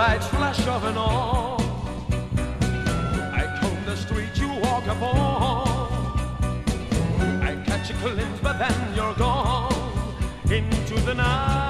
lights flash of an on. I comb the street you walk upon. I catch a glimpse, but then you're gone into the night.